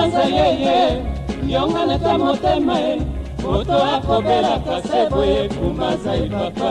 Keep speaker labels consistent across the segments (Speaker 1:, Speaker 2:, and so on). Speaker 1: azali ye yongana ta motema ye moto akobelaka se boye kuma zai papa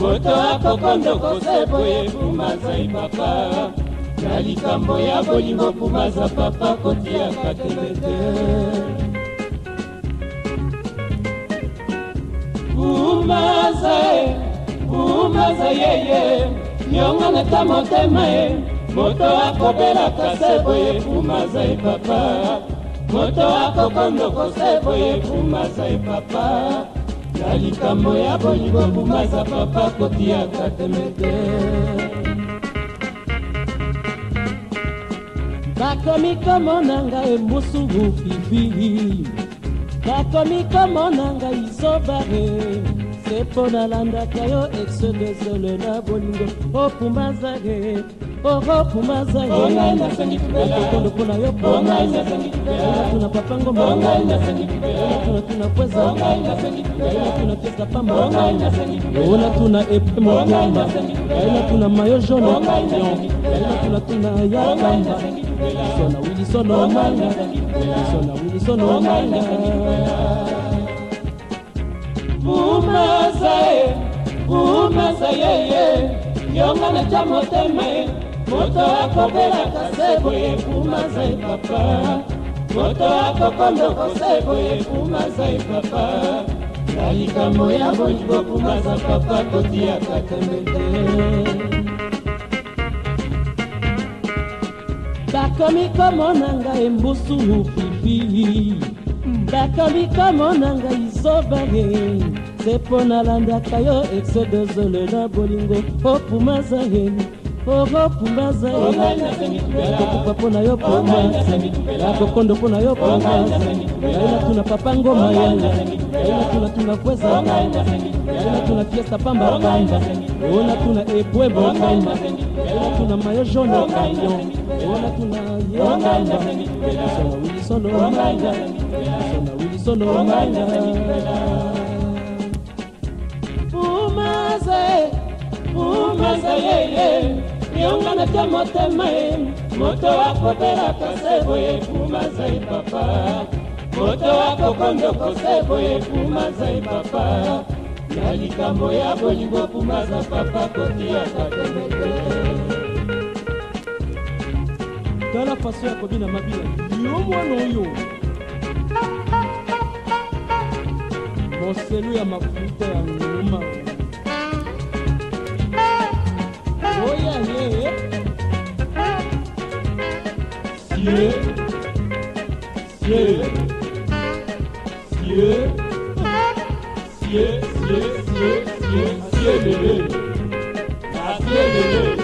Speaker 1: moto akokondoko se boye kuma zai papa na likambo ya bolingo kuma za papa kotiaka tele te kuma zai kuma zai yeye yongana ta motema ye moto akobelaka se boye pumaza e papa moto akokondoko se boye pumaza e papa na likambo ya bolingo pumaza papa kotiaka temete bakomi komo na ngai musulu fifi bakomi komo na ngai zobare se mpo nalandaka yo exe desole na bolingo opumbazare okumbazaikolo yo tuna papangomatuna tuna kweza tuna pesa pamaola tuna epe motema ela tuna mayo jone tuna tuna yakamba sona wilisono manga sona wilisono manga umasaye umasayeye yonga na cha motema moto akobelaka se boye kuma zai papa moto akokondoko se boye kuma zai papa na likambo ya bolingo kuma za papa kotiaka tembete bakomi komona ngai mbusu mopipi bakomi komona ngai zobage se mpo nalandaka yo exodozole na bolingo opumaza yeni okokumba zaikokupa mpo na yo poma nakokondo mpo na yo poma yainatuna papa ngoma yanga yainatunatuna kweza kanga yainatuna fiesta pambapamba onatuna ebwebo kanga onatuna mayo jone kanyo onatuna yokamba wisona wilisolo manga wisona wilisolo manga umaze umaze yeye yeah, yeah. yongana te motema ye moto akobelaka se boye kuma zai papa moto akokondoko se boye kuma zai papa na likambo ya bolingo kuma za papa kotiaka temete tala faso ya kobina mabila yo mwana oyo moselu ya mafuta ya nguma Oh yeah, yeah, yeah. Yeah. Yeah. Yeah. Yeah, yeah, yeah, yeah, yeah, yeah, yeah, yeah, yeah, yeah, yeah, yeah, yeah, yeah, yeah, yeah,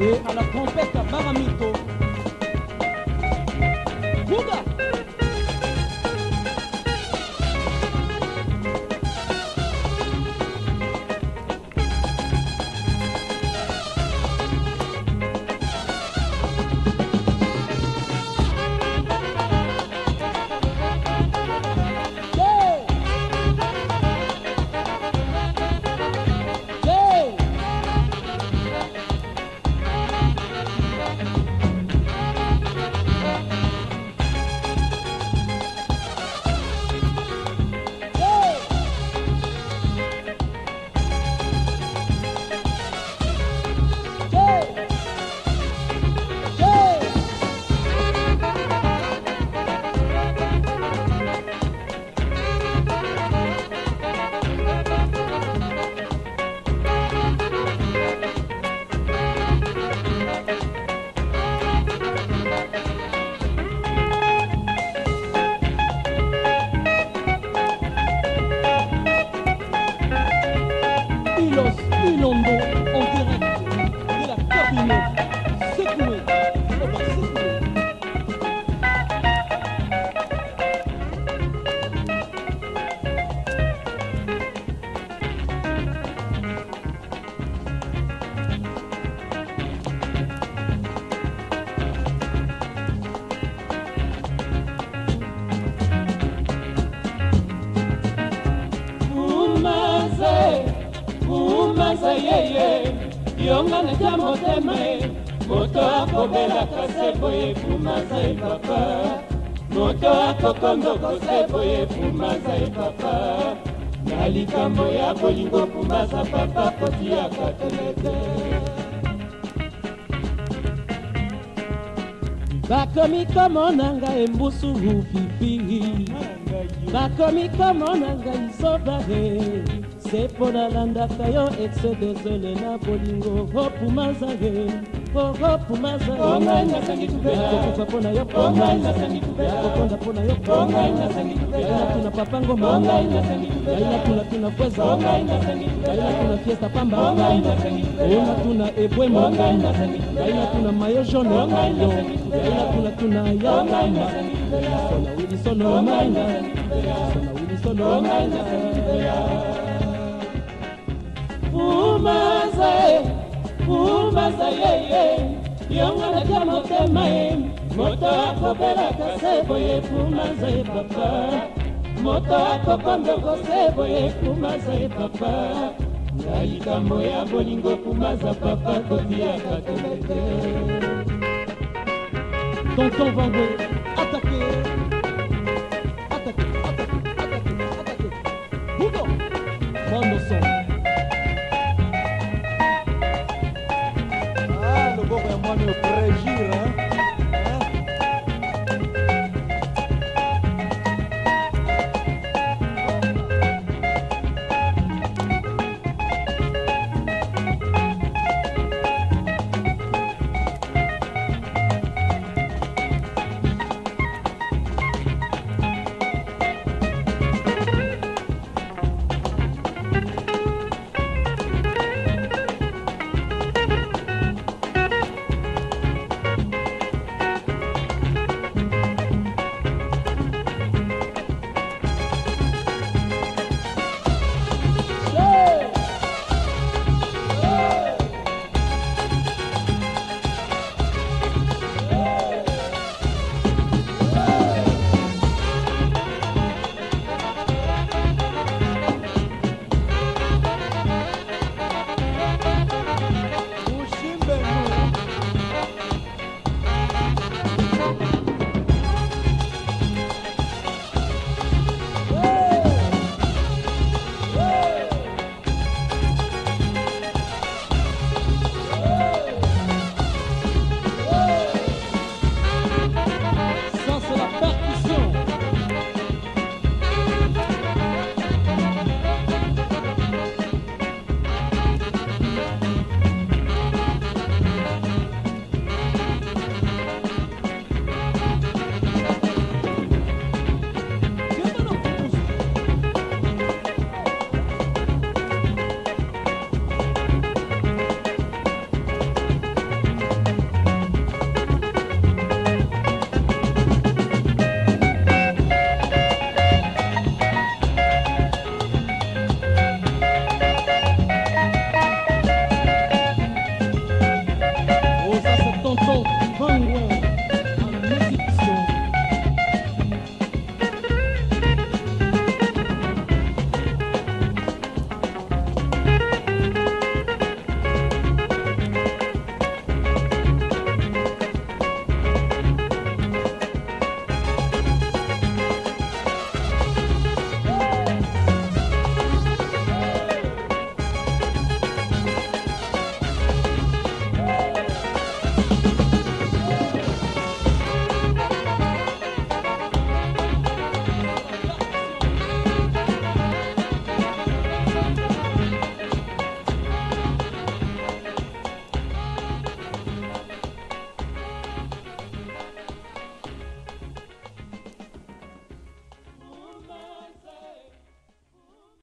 Speaker 1: Et à la trompette, à Barami. yeye yonga na ta motema moto akobelaka se boye pumaza e papa moto akokondoka se boye pumaza e papa na likambo ya bolingo pumaza papa kotiaka telete bakomi komona ngai embusu pipi bakomi komona ngai sobare se mpo nalandaka yo exe dezole na bolingo opumazare ohopumazarekokufa mpo na yo kokonda mpo na yo ailatuna papango mailatunatuna kweza ailatuna fiesta pamba ailatuna ebwemo ailatuna mayo jone ailatunatuna yamama sona wilisono sona wilisono baza yeye yango natya motema ye moto akobelaka se boye kumaza ye papa moto akokondoko se boye kumaza ye papa na likambo ya bolingo kumaza papa kodiaka tobete tonton vangoe patrimônio regira